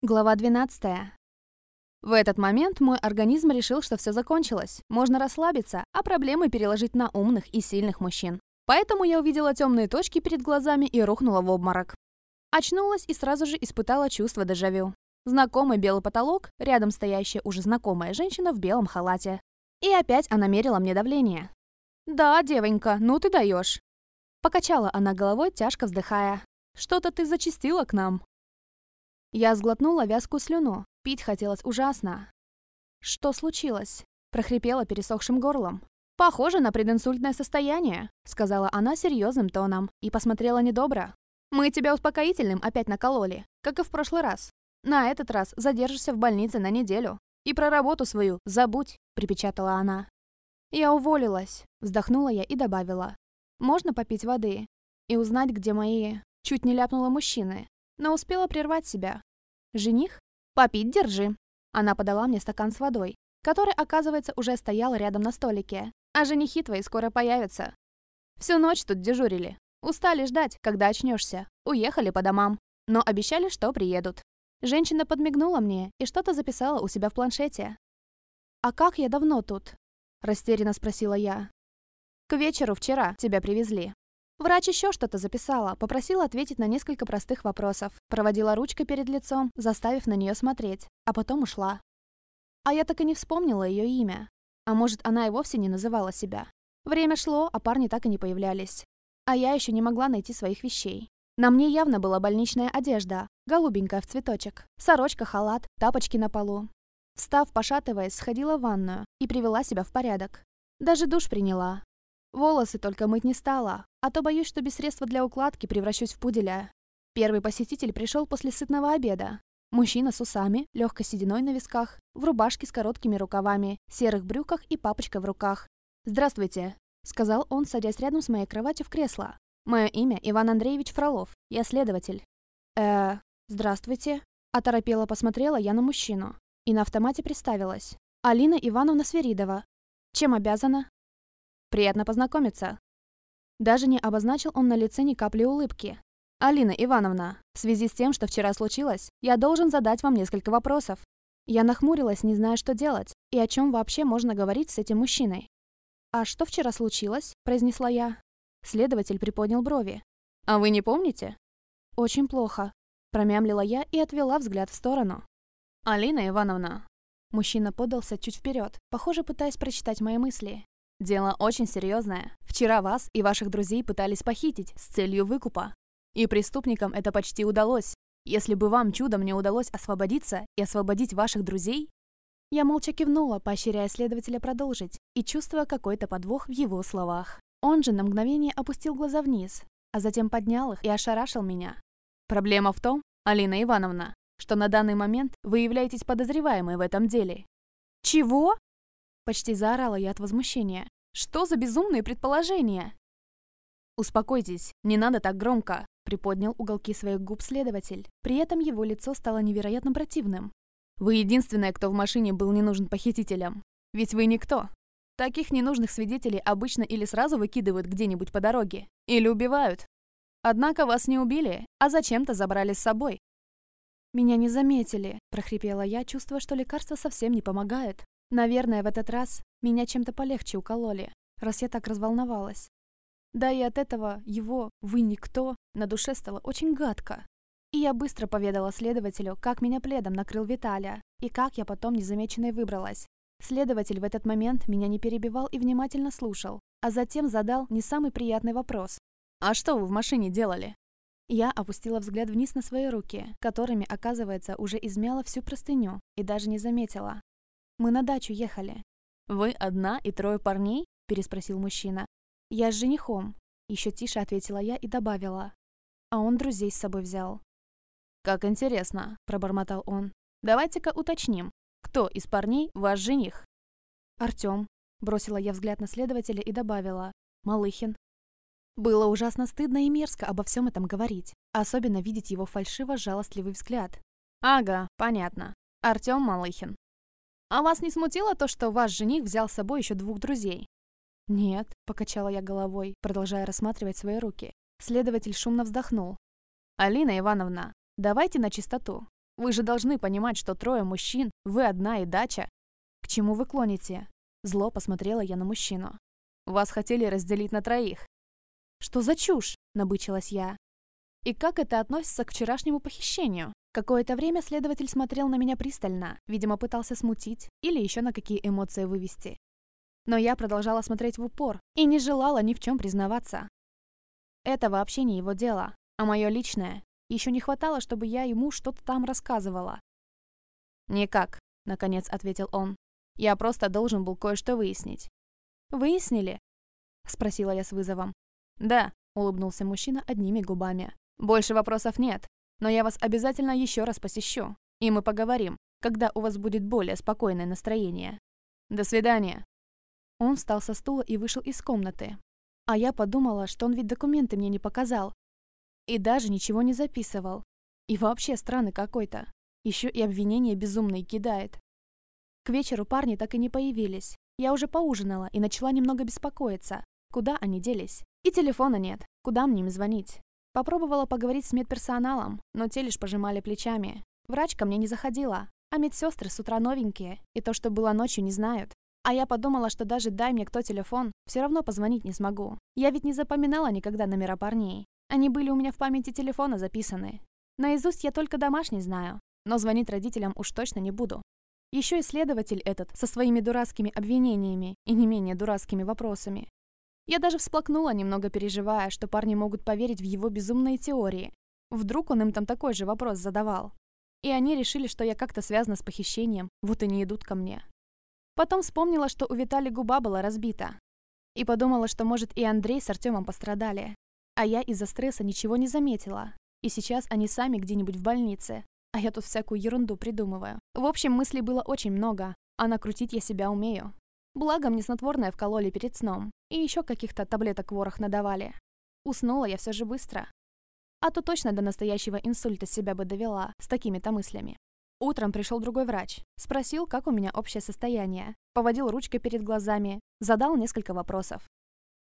Глава 12. В этот момент мой организм решил, что все закончилось. Можно расслабиться, а проблемы переложить на умных и сильных мужчин. Поэтому я увидела темные точки перед глазами и рухнула в обморок. Очнулась и сразу же испытала чувство дежавю. Знакомый белый потолок, рядом стоящая уже знакомая женщина в белом халате. И опять она мерила мне давление. «Да, девонька, ну ты даешь. Покачала она головой, тяжко вздыхая. «Что-то ты зачастила к нам». Я сглотнула вязкую слюну. Пить хотелось ужасно. «Что случилось?» — прохрипела пересохшим горлом. «Похоже на прединсультное состояние», — сказала она серьезным тоном и посмотрела недобро. «Мы тебя успокоительным опять накололи, как и в прошлый раз. На этот раз задержишься в больнице на неделю. И про работу свою забудь», — припечатала она. Я уволилась, вздохнула я и добавила. «Можно попить воды и узнать, где мои...» Чуть не ляпнула мужчины, но успела прервать себя. «Жених? Попить держи!» Она подала мне стакан с водой, который, оказывается, уже стоял рядом на столике. «А женихи твои скоро появятся. Всю ночь тут дежурили. Устали ждать, когда очнешься. Уехали по домам. Но обещали, что приедут». Женщина подмигнула мне и что-то записала у себя в планшете. «А как я давно тут?» – растерянно спросила я. «К вечеру вчера тебя привезли. Врач еще что-то записала, попросила ответить на несколько простых вопросов, проводила ручкой перед лицом, заставив на нее смотреть, а потом ушла. А я так и не вспомнила ее имя. А может, она и вовсе не называла себя. Время шло, а парни так и не появлялись. А я еще не могла найти своих вещей. На мне явно была больничная одежда, голубенькая в цветочек, сорочка, халат, тапочки на полу. Встав, пошатываясь, сходила в ванную и привела себя в порядок. Даже душ приняла, Волосы только мыть не стала, а то боюсь, что без средства для укладки превращусь в пуделя. Первый посетитель пришел после сытного обеда. Мужчина с усами, легкой сединой на висках, в рубашке с короткими рукавами, серых брюках и папочкой в руках. «Здравствуйте», — сказал он, садясь рядом с моей кроватью в кресло. «Мое имя Иван Андреевич Фролов. Я следователь». «Э, здравствуйте», — оторопела посмотрела я на мужчину и на автомате представилась. «Алина Ивановна Сверидова. Чем обязана?» Приятно познакомиться». Даже не обозначил он на лице ни капли улыбки. «Алина Ивановна, в связи с тем, что вчера случилось, я должен задать вам несколько вопросов». Я нахмурилась, не зная, что делать, и о чем вообще можно говорить с этим мужчиной. «А что вчера случилось?» – произнесла я. Следователь приподнял брови. «А вы не помните?» «Очень плохо», – промямлила я и отвела взгляд в сторону. «Алина Ивановна». Мужчина подался чуть вперед, похоже, пытаясь прочитать мои мысли. Дело очень серьезное. Вчера вас и ваших друзей пытались похитить с целью выкупа. И преступникам это почти удалось. Если бы вам чудом не удалось освободиться и освободить ваших друзей... Я молча кивнула, поощряя следователя продолжить, и чувствуя какой-то подвох в его словах. Он же на мгновение опустил глаза вниз, а затем поднял их и ошарашил меня. Проблема в том, Алина Ивановна, что на данный момент вы являетесь подозреваемой в этом деле. Чего? Почти заорала я от возмущения. Что за безумные предположения? «Успокойтесь, не надо так громко», — приподнял уголки своих губ следователь. При этом его лицо стало невероятно противным. «Вы единственная, кто в машине был не нужен похитителям. Ведь вы никто. Таких ненужных свидетелей обычно или сразу выкидывают где-нибудь по дороге, или убивают. Однако вас не убили, а зачем-то забрали с собой». «Меня не заметили», — прохрипела я, чувствуя, что лекарство совсем не помогает. Наверное, в этот раз меня чем-то полегче укололи, раз я так разволновалась. Да и от этого его «вы никто» на душе стало очень гадко. И я быстро поведала следователю, как меня пледом накрыл Виталя, и как я потом незамеченной выбралась. Следователь в этот момент меня не перебивал и внимательно слушал, а затем задал не самый приятный вопрос. «А что вы в машине делали?» Я опустила взгляд вниз на свои руки, которыми, оказывается, уже измяла всю простыню, и даже не заметила. Мы на дачу ехали». «Вы одна и трое парней?» – переспросил мужчина. «Я с женихом», – еще тише ответила я и добавила. «А он друзей с собой взял». «Как интересно», – пробормотал он. «Давайте-ка уточним, кто из парней ваш жених?» «Артём», – бросила я взгляд на следователя и добавила. «Малыхин». Было ужасно стыдно и мерзко обо всем этом говорить, особенно видеть его фальшиво-жалостливый взгляд. «Ага, понятно. Артём Малыхин. А вас не смутило то, что ваш жених взял с собой еще двух друзей? Нет, покачала я головой, продолжая рассматривать свои руки. Следователь шумно вздохнул. Алина Ивановна, давайте на чистоту. Вы же должны понимать, что трое мужчин, вы одна и дача. К чему вы клоните? Зло посмотрела я на мужчину. Вас хотели разделить на троих. Что за чушь? Набычилась я. И как это относится к вчерашнему похищению? Какое-то время следователь смотрел на меня пристально, видимо, пытался смутить или еще на какие эмоции вывести. Но я продолжала смотреть в упор и не желала ни в чем признаваться. Это вообще не его дело, а мое личное. Еще не хватало, чтобы я ему что-то там рассказывала. «Никак», — наконец ответил он. «Я просто должен был кое-что выяснить». «Выяснили?» — спросила я с вызовом. «Да», — улыбнулся мужчина одними губами. «Больше вопросов нет, но я вас обязательно еще раз посещу, и мы поговорим, когда у вас будет более спокойное настроение. До свидания». Он встал со стула и вышел из комнаты. А я подумала, что он ведь документы мне не показал. И даже ничего не записывал. И вообще странный какой-то. Еще и обвинения безумные кидает. К вечеру парни так и не появились. Я уже поужинала и начала немного беспокоиться. Куда они делись? И телефона нет. Куда мне им звонить? Попробовала поговорить с медперсоналом, но те лишь пожимали плечами. Врач ко мне не заходила, а медсестры с утра новенькие, и то, что было ночью, не знают. А я подумала, что даже дай мне кто телефон, все равно позвонить не смогу. Я ведь не запоминала никогда номера парней. Они были у меня в памяти телефона записаны. Наизусть я только домашний знаю, но звонить родителям уж точно не буду. Еще и следователь этот со своими дурацкими обвинениями и не менее дурацкими вопросами. Я даже всплакнула, немного переживая, что парни могут поверить в его безумные теории. Вдруг он им там такой же вопрос задавал. И они решили, что я как-то связана с похищением, вот и не идут ко мне. Потом вспомнила, что у Витали губа была разбита. И подумала, что, может, и Андрей с Артемом пострадали. А я из-за стресса ничего не заметила. И сейчас они сами где-нибудь в больнице. А я тут всякую ерунду придумываю. В общем, мыслей было очень много, а накрутить я себя умею. Благо, мне снотворное вкололи перед сном. И еще каких-то таблеток ворох надавали. Уснула я все же быстро. А то точно до настоящего инсульта себя бы довела с такими-то мыслями. Утром пришел другой врач. Спросил, как у меня общее состояние. Поводил ручкой перед глазами. Задал несколько вопросов.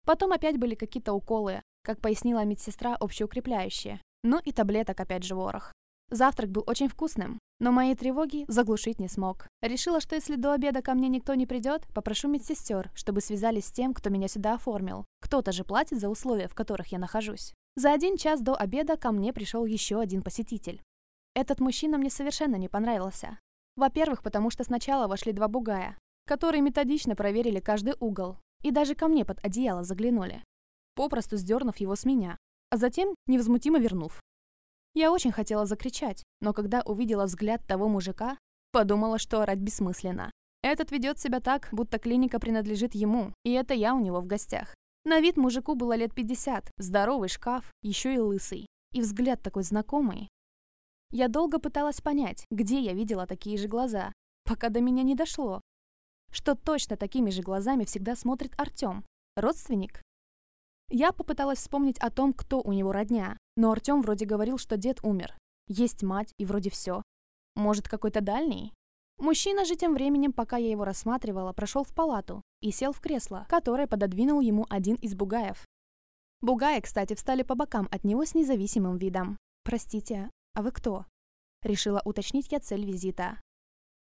Потом опять были какие-то уколы, как пояснила медсестра, общеукрепляющие. Ну и таблеток опять же ворох. Завтрак был очень вкусным, но мои тревоги заглушить не смог. Решила, что если до обеда ко мне никто не придет, попрошу медсестер, чтобы связались с тем, кто меня сюда оформил. Кто-то же платит за условия, в которых я нахожусь. За один час до обеда ко мне пришел еще один посетитель. Этот мужчина мне совершенно не понравился. Во-первых, потому что сначала вошли два бугая, которые методично проверили каждый угол и даже ко мне под одеяло заглянули, попросту сдернув его с меня, а затем невозмутимо вернув. Я очень хотела закричать, но когда увидела взгляд того мужика, подумала, что орать бессмысленно. Этот ведет себя так, будто клиника принадлежит ему, и это я у него в гостях. На вид мужику было лет 50, здоровый шкаф, еще и лысый. И взгляд такой знакомый, я долго пыталась понять, где я видела такие же глаза, пока до меня не дошло. Что точно такими же глазами всегда смотрит Артём. Родственник? Я попыталась вспомнить о том, кто у него родня, но Артём вроде говорил, что дед умер. Есть мать и вроде все. Может, какой-то дальний? Мужчина же тем временем, пока я его рассматривала, прошел в палату и сел в кресло, которое пододвинул ему один из бугаев. Бугаи, кстати, встали по бокам от него с независимым видом. «Простите, «А вы кто?» Решила уточнить я цель визита.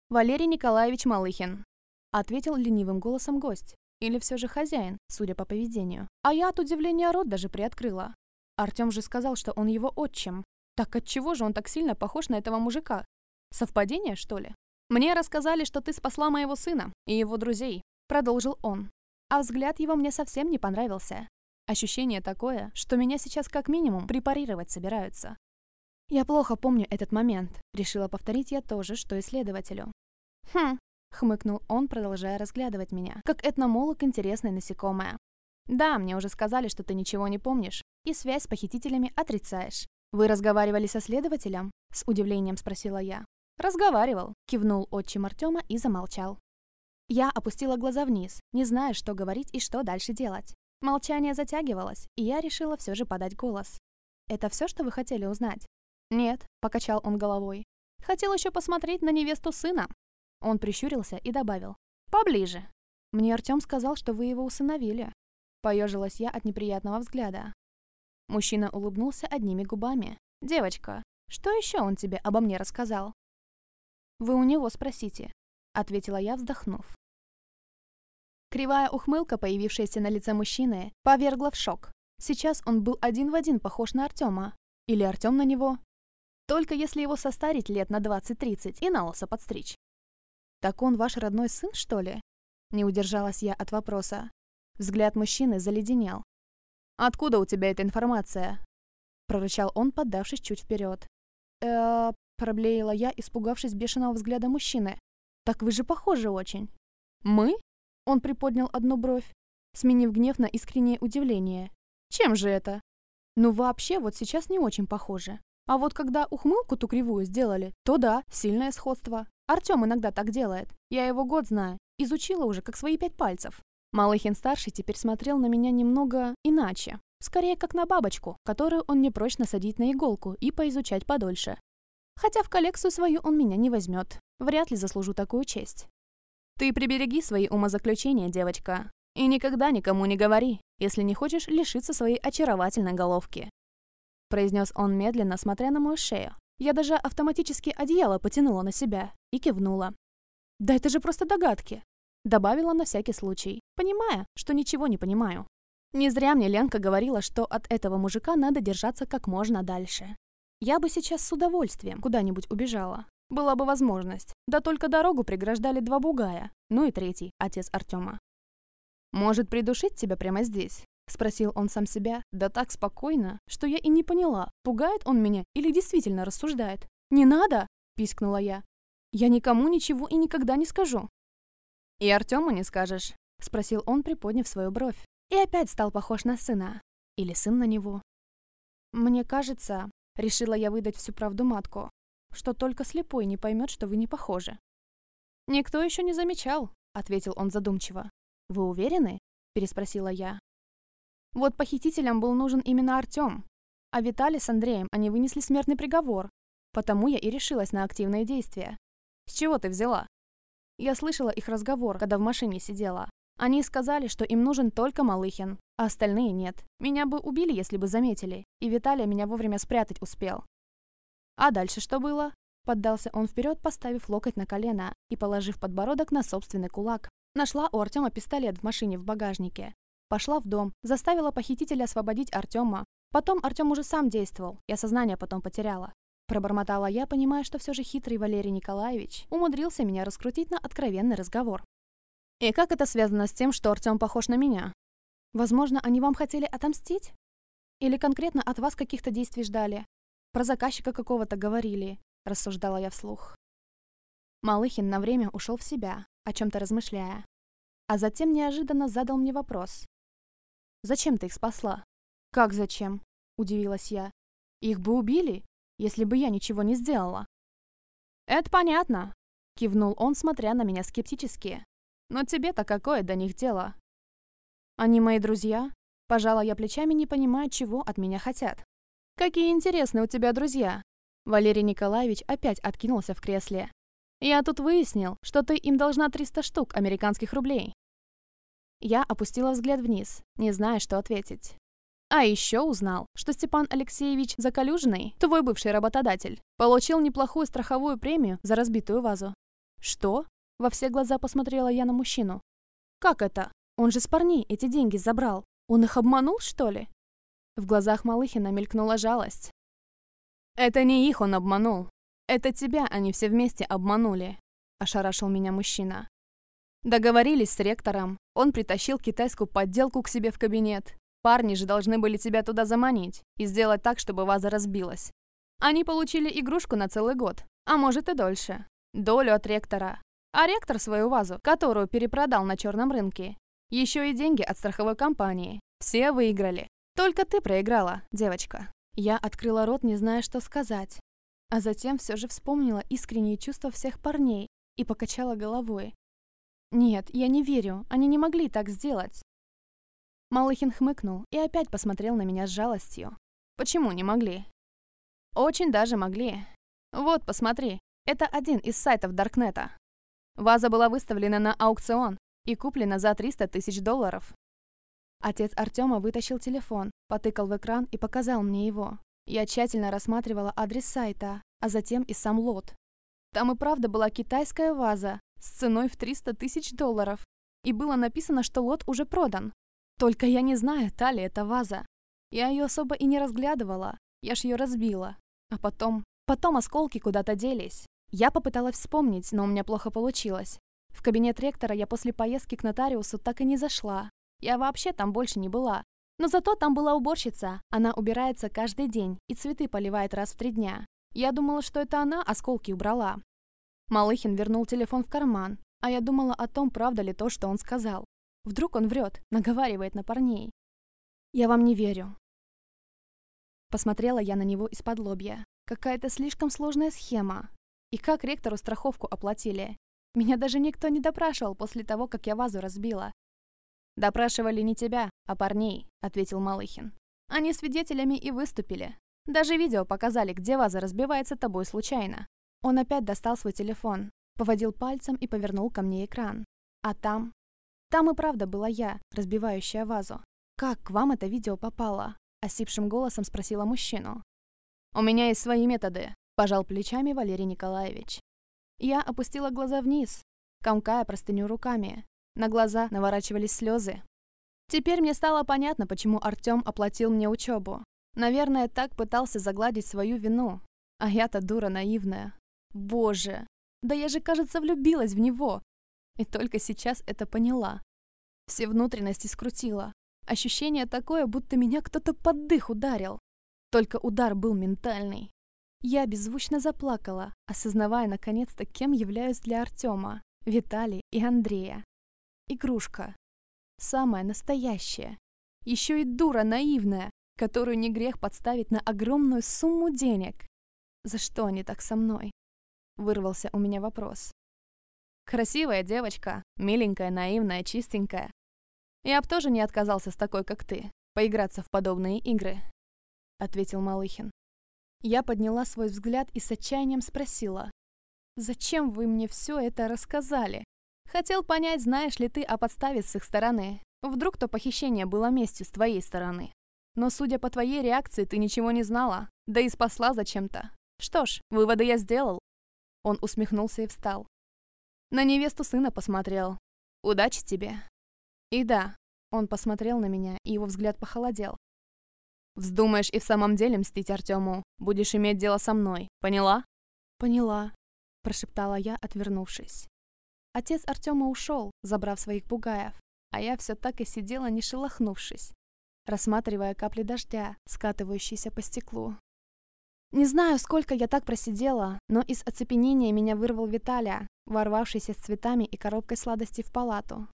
«Валерий Николаевич Малыхин», — ответил ленивым голосом гость. Или все же хозяин, судя по поведению. А я от удивления рот даже приоткрыла. Артем же сказал, что он его отчим. Так отчего же он так сильно похож на этого мужика? Совпадение, что ли? «Мне рассказали, что ты спасла моего сына и его друзей», — продолжил он. А взгляд его мне совсем не понравился. Ощущение такое, что меня сейчас как минимум препарировать собираются. «Я плохо помню этот момент», — решила повторить я тоже, что и следователю. «Хм», — хмыкнул он, продолжая разглядывать меня, как этномолог интересное насекомое. «Да, мне уже сказали, что ты ничего не помнишь, и связь с похитителями отрицаешь. Вы разговаривали со следователем?» — с удивлением спросила я. «Разговаривал», — кивнул отчим Артема и замолчал. Я опустила глаза вниз, не зная, что говорить и что дальше делать. Молчание затягивалось, и я решила все же подать голос. «Это все, что вы хотели узнать?» «Нет», — покачал он головой. «Хотел еще посмотреть на невесту сына». Он прищурился и добавил. «Поближе». «Мне Артем сказал, что вы его усыновили». Поежилась я от неприятного взгляда. Мужчина улыбнулся одними губами. «Девочка, что еще он тебе обо мне рассказал?» Вы у него спросите», — ответила я, вздохнув. Кривая ухмылка, появившаяся на лице мужчины, повергла в шок. Сейчас он был один в один похож на Артема. Или Артем на него. Только если его состарить лет на 20-30 и на лосо подстричь. «Так он ваш родной сын, что ли?» Не удержалась я от вопроса. Взгляд мужчины заледенел. «Откуда у тебя эта информация?» Прорычал он, поддавшись чуть вперед. э проблеяла я, испугавшись бешеного взгляда мужчины. «Так вы же похожи очень». «Мы?» Он приподнял одну бровь, сменив гнев на искреннее удивление. «Чем же это?» «Ну вообще, вот сейчас не очень похоже. А вот когда ухмылку ту кривую сделали, то да, сильное сходство. Артем иногда так делает. Я его год знаю. Изучила уже, как свои пять пальцев. Малыхин-старший теперь смотрел на меня немного иначе. Скорее, как на бабочку, которую он не прочь насадить на иголку и поизучать подольше. Хотя в коллекцию свою он меня не возьмет. Вряд ли заслужу такую честь. Ты прибереги свои умозаключения, девочка. И никогда никому не говори, если не хочешь лишиться своей очаровательной головки. Произнес он медленно, смотря на мою шею. Я даже автоматически одеяло потянула на себя и кивнула. «Да это же просто догадки!» Добавила на всякий случай, понимая, что ничего не понимаю. Не зря мне Ленка говорила, что от этого мужика надо держаться как можно дальше. Я бы сейчас с удовольствием куда-нибудь убежала, была бы возможность. Да только дорогу преграждали два бугая. Ну и третий, отец Артема. «Может, придушить тебя прямо здесь?» Спросил он сам себя, да так спокойно, что я и не поняла, пугает он меня или действительно рассуждает. «Не надо!» – пискнула я. «Я никому ничего и никогда не скажу». «И Артему не скажешь?» – спросил он, приподняв свою бровь. И опять стал похож на сына. Или сын на него. «Мне кажется...» – решила я выдать всю правду матку что только слепой не поймет, что вы не похожи. «Никто еще не замечал», — ответил он задумчиво. «Вы уверены?» — переспросила я. «Вот похитителям был нужен именно Артем, а Виталий с Андреем они вынесли смертный приговор, потому я и решилась на активные действия. С чего ты взяла?» Я слышала их разговор, когда в машине сидела. Они сказали, что им нужен только Малыхин, а остальные нет. Меня бы убили, если бы заметили, и Виталий меня вовремя спрятать успел. А дальше что было? Поддался он вперед, поставив локоть на колено и положив подбородок на собственный кулак. Нашла у Артема пистолет в машине в багажнике. Пошла в дом, заставила похитителя освободить Артема. Потом Артем уже сам действовал, я сознание потом потеряла. Пробормотала я, понимая, что все же хитрый Валерий Николаевич умудрился меня раскрутить на откровенный разговор. И как это связано с тем, что Артем похож на меня? Возможно, они вам хотели отомстить? Или конкретно от вас каких-то действий ждали? Про заказчика какого-то говорили, рассуждала я вслух. Малыхин на время ушел в себя, о чем-то размышляя. А затем неожиданно задал мне вопрос. «Зачем ты их спасла?» «Как зачем?» – удивилась я. «Их бы убили, если бы я ничего не сделала». «Это понятно», – кивнул он, смотря на меня скептически. «Но тебе-то какое до них дело?» «Они мои друзья?» Пожала я плечами, не понимая, чего от меня хотят. «Какие интересные у тебя друзья!» Валерий Николаевич опять откинулся в кресле. «Я тут выяснил, что ты им должна 300 штук американских рублей». Я опустила взгляд вниз, не зная, что ответить. А еще узнал, что Степан Алексеевич Закалюжный, твой бывший работодатель, получил неплохую страховую премию за разбитую вазу. «Что?» – во все глаза посмотрела я на мужчину. «Как это? Он же с парней эти деньги забрал. Он их обманул, что ли?» В глазах Малыхина мелькнула жалость. «Это не их он обманул. Это тебя они все вместе обманули», – ошарашил меня мужчина. Договорились с ректором. Он притащил китайскую подделку к себе в кабинет. Парни же должны были тебя туда заманить и сделать так, чтобы ваза разбилась. Они получили игрушку на целый год, а может и дольше. Долю от ректора. А ректор свою вазу, которую перепродал на черном рынке. Еще и деньги от страховой компании. Все выиграли. Только ты проиграла, девочка. Я открыла рот, не зная, что сказать. А затем все же вспомнила искренние чувства всех парней и покачала головой. Нет, я не верю, они не могли так сделать. Малыхин хмыкнул и опять посмотрел на меня с жалостью. Почему не могли? Очень даже могли. Вот, посмотри, это один из сайтов Даркнета. Ваза была выставлена на аукцион и куплена за 300 тысяч долларов. Отец Артема вытащил телефон, потыкал в экран и показал мне его. Я тщательно рассматривала адрес сайта, а затем и сам лот. Там и правда была китайская ваза с ценой в 300 тысяч долларов. И было написано, что лот уже продан. Только я не знаю, та ли это ваза. Я ее особо и не разглядывала. Я ж ее разбила. А потом... Потом осколки куда-то делись. Я попыталась вспомнить, но у меня плохо получилось. В кабинет ректора я после поездки к нотариусу так и не зашла. Я вообще там больше не была. Но зато там была уборщица. Она убирается каждый день и цветы поливает раз в три дня. Я думала, что это она осколки убрала. Малыхин вернул телефон в карман, а я думала о том, правда ли то, что он сказал. Вдруг он врет, наговаривает на парней. «Я вам не верю». Посмотрела я на него из-под лобья. Какая-то слишком сложная схема. И как ректору страховку оплатили? Меня даже никто не допрашивал после того, как я вазу разбила. «Допрашивали не тебя, а парней», — ответил Малыхин. «Они свидетелями и выступили. Даже видео показали, где ваза разбивается тобой случайно». Он опять достал свой телефон, поводил пальцем и повернул ко мне экран. А там... Там и правда была я, разбивающая вазу. «Как к вам это видео попало?» — осипшим голосом спросила мужчину. «У меня есть свои методы», — пожал плечами Валерий Николаевич. Я опустила глаза вниз, комкая простыню руками. На глаза наворачивались слезы. Теперь мне стало понятно, почему Артём оплатил мне учебу. Наверное, так пытался загладить свою вину. А я-то дура наивная. Боже, да я же, кажется, влюбилась в него. И только сейчас это поняла. Все внутренности скрутило. Ощущение такое, будто меня кто-то под дых ударил. Только удар был ментальный. Я беззвучно заплакала, осознавая наконец-то, кем являюсь для Артема, Виталия и Андрея. Игрушка. Самая настоящая. Еще и дура наивная, которую не грех подставить на огромную сумму денег. За что они так со мной? Вырвался у меня вопрос. Красивая девочка, миленькая, наивная, чистенькая. Я б тоже не отказался с такой, как ты, поиграться в подобные игры, ответил Малыхин. Я подняла свой взгляд и с отчаянием спросила. «Зачем вы мне все это рассказали? Хотел понять, знаешь ли ты о подставе с их стороны. Вдруг то похищение было местью с твоей стороны. Но судя по твоей реакции, ты ничего не знала, да и спасла зачем-то. Что ж, выводы я сделал». Он усмехнулся и встал. На невесту сына посмотрел. «Удачи тебе». И да, он посмотрел на меня, и его взгляд похолодел. Вздумаешь и в самом деле мстить Артему, будешь иметь дело со мной, поняла?» «Поняла», — прошептала я, отвернувшись. Отец Артема ушел, забрав своих бугаев, а я все так и сидела, не шелохнувшись, рассматривая капли дождя, скатывающиеся по стеклу. Не знаю, сколько я так просидела, но из оцепенения меня вырвал Виталя, ворвавшийся с цветами и коробкой сладостей в палату.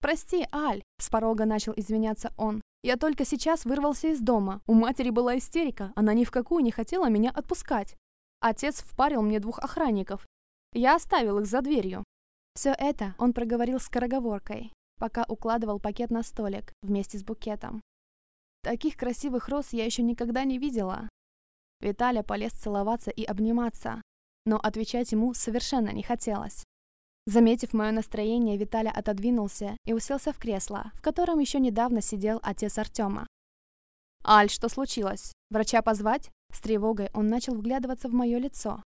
«Прости, Аль!» — с порога начал извиняться он. Я только сейчас вырвался из дома. У матери была истерика, она ни в какую не хотела меня отпускать. Отец впарил мне двух охранников. Я оставил их за дверью. Все это он проговорил скороговоркой, пока укладывал пакет на столик вместе с букетом. Таких красивых роз я еще никогда не видела. Виталя полез целоваться и обниматься, но отвечать ему совершенно не хотелось. Заметив мое настроение, Виталя отодвинулся и уселся в кресло, в котором еще недавно сидел отец Артема. «Аль, что случилось? Врача позвать?» С тревогой он начал вглядываться в мое лицо.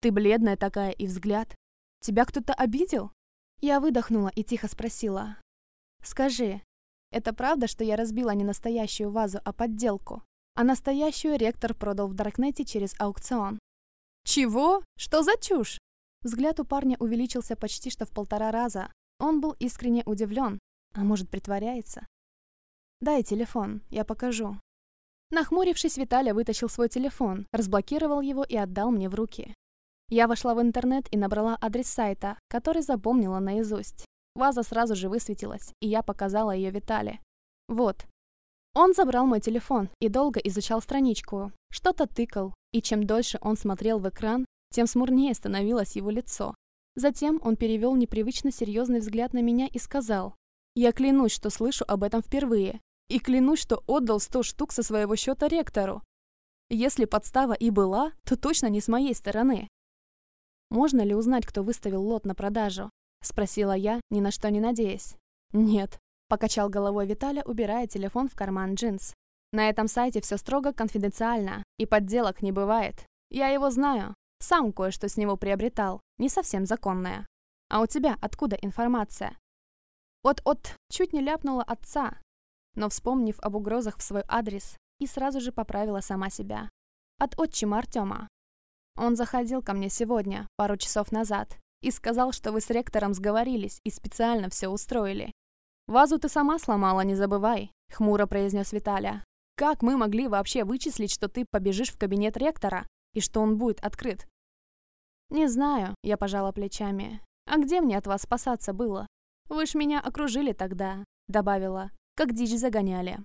«Ты бледная такая и взгляд. Тебя кто-то обидел?» Я выдохнула и тихо спросила. «Скажи, это правда, что я разбила не настоящую вазу, а подделку? А настоящую ректор продал в Даркнете через аукцион?» «Чего? Что за чушь?» Взгляд у парня увеличился почти что в полтора раза. Он был искренне удивлен. А может, притворяется? «Дай телефон, я покажу». Нахмурившись, Виталя вытащил свой телефон, разблокировал его и отдал мне в руки. Я вошла в интернет и набрала адрес сайта, который запомнила наизусть. Ваза сразу же высветилась, и я показала ее Витале. Вот. Он забрал мой телефон и долго изучал страничку. Что-то тыкал, и чем дольше он смотрел в экран, тем смурнее становилось его лицо. Затем он перевел непривычно серьезный взгляд на меня и сказал, «Я клянусь, что слышу об этом впервые, и клянусь, что отдал сто штук со своего счета ректору. Если подстава и была, то точно не с моей стороны». «Можно ли узнать, кто выставил лот на продажу?» — спросила я, ни на что не надеясь. «Нет», — покачал головой Виталя, убирая телефон в карман джинс. «На этом сайте все строго конфиденциально, и подделок не бывает. Я его знаю, Сам кое-что с него приобретал, не совсем законное. А у тебя откуда информация? От-от, чуть не ляпнула отца, но, вспомнив об угрозах в свой адрес, и сразу же поправила сама себя. От отчима Артема. Он заходил ко мне сегодня, пару часов назад, и сказал, что вы с ректором сговорились и специально все устроили. «Вазу ты сама сломала, не забывай», — хмуро произнес Виталя. «Как мы могли вообще вычислить, что ты побежишь в кабинет ректора и что он будет открыт?» «Не знаю», — я пожала плечами. «А где мне от вас спасаться было? Вы ж меня окружили тогда», — добавила, как дичь загоняли.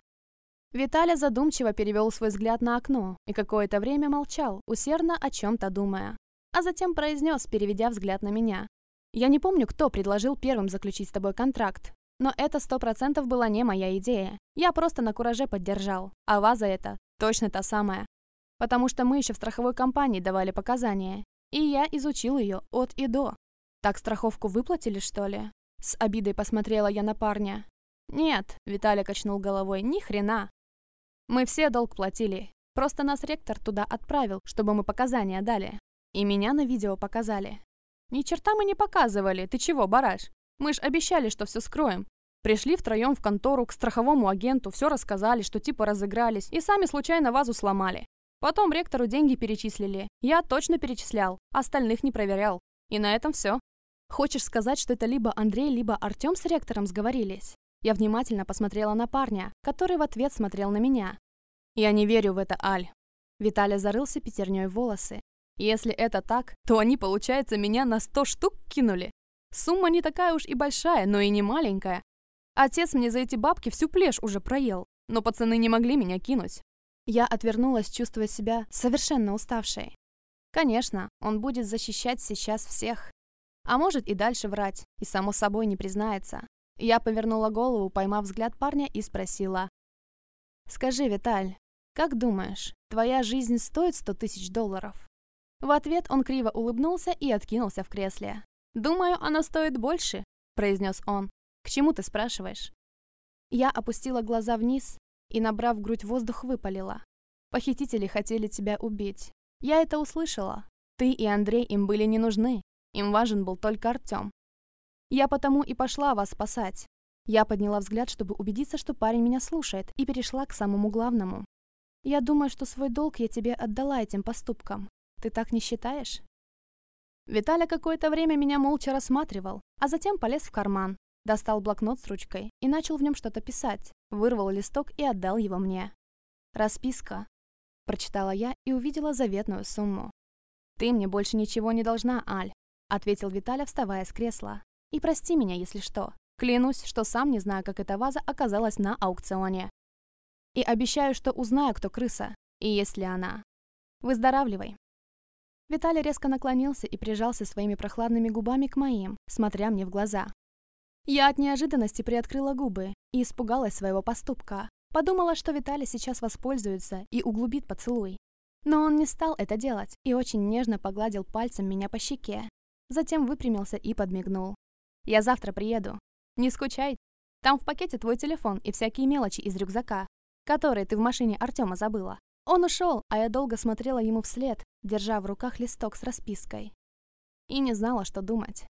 Виталя задумчиво перевел свой взгляд на окно и какое-то время молчал, усердно о чем-то думая. А затем произнес, переведя взгляд на меня. «Я не помню, кто предложил первым заключить с тобой контракт, но это сто процентов была не моя идея. Я просто на кураже поддержал. А ваза это точно та самая. Потому что мы еще в страховой компании давали показания. И я изучил ее от и до. Так страховку выплатили, что ли? С обидой посмотрела я на парня. Нет, Виталий качнул головой, ни хрена. Мы все долг платили. Просто нас ректор туда отправил, чтобы мы показания дали. И меня на видео показали. Ни черта мы не показывали, ты чего, бараш? Мы ж обещали, что все скроем. Пришли втроем в контору к страховому агенту, все рассказали, что типа разыгрались, и сами случайно вазу сломали. Потом ректору деньги перечислили. Я точно перечислял, остальных не проверял. И на этом все. Хочешь сказать, что это либо Андрей, либо Артем с ректором сговорились? Я внимательно посмотрела на парня, который в ответ смотрел на меня. Я не верю в это, Аль. Виталя зарылся пятерней волосы. Если это так, то они, получается, меня на сто штук кинули. Сумма не такая уж и большая, но и не маленькая. Отец мне за эти бабки всю плешь уже проел, но пацаны не могли меня кинуть. Я отвернулась, чувствуя себя совершенно уставшей. Конечно, он будет защищать сейчас всех. А может и дальше врать, и само собой не признается. Я повернула голову, поймав взгляд парня, и спросила. «Скажи, Виталь, как думаешь, твоя жизнь стоит сто тысяч долларов?» В ответ он криво улыбнулся и откинулся в кресле. «Думаю, она стоит больше», — произнес он. «К чему ты спрашиваешь?» Я опустила глаза вниз и, набрав грудь воздух, выпалила. «Похитители хотели тебя убить. Я это услышала. Ты и Андрей им были не нужны. Им важен был только Артем. Я потому и пошла вас спасать. Я подняла взгляд, чтобы убедиться, что парень меня слушает, и перешла к самому главному. Я думаю, что свой долг я тебе отдала этим поступкам. Ты так не считаешь? Виталя какое-то время меня молча рассматривал, а затем полез в карман, достал блокнот с ручкой и начал в нем что-то писать, вырвал листок и отдал его мне. «Расписка», — прочитала я и увидела заветную сумму. «Ты мне больше ничего не должна, Аль», — ответил Виталя, вставая с кресла. «И прости меня, если что. Клянусь, что сам не знаю, как эта ваза оказалась на аукционе. И обещаю, что узнаю, кто крыса, и есть ли она. Выздоравливай». Виталий резко наклонился и прижался своими прохладными губами к моим, смотря мне в глаза. Я от неожиданности приоткрыла губы и испугалась своего поступка. Подумала, что Виталий сейчас воспользуется и углубит поцелуй. Но он не стал это делать и очень нежно погладил пальцем меня по щеке. Затем выпрямился и подмигнул. «Я завтра приеду. Не скучай. Там в пакете твой телефон и всякие мелочи из рюкзака, которые ты в машине Артема забыла. Он ушел, а я долго смотрела ему вслед, держа в руках листок с распиской. И не знала, что думать.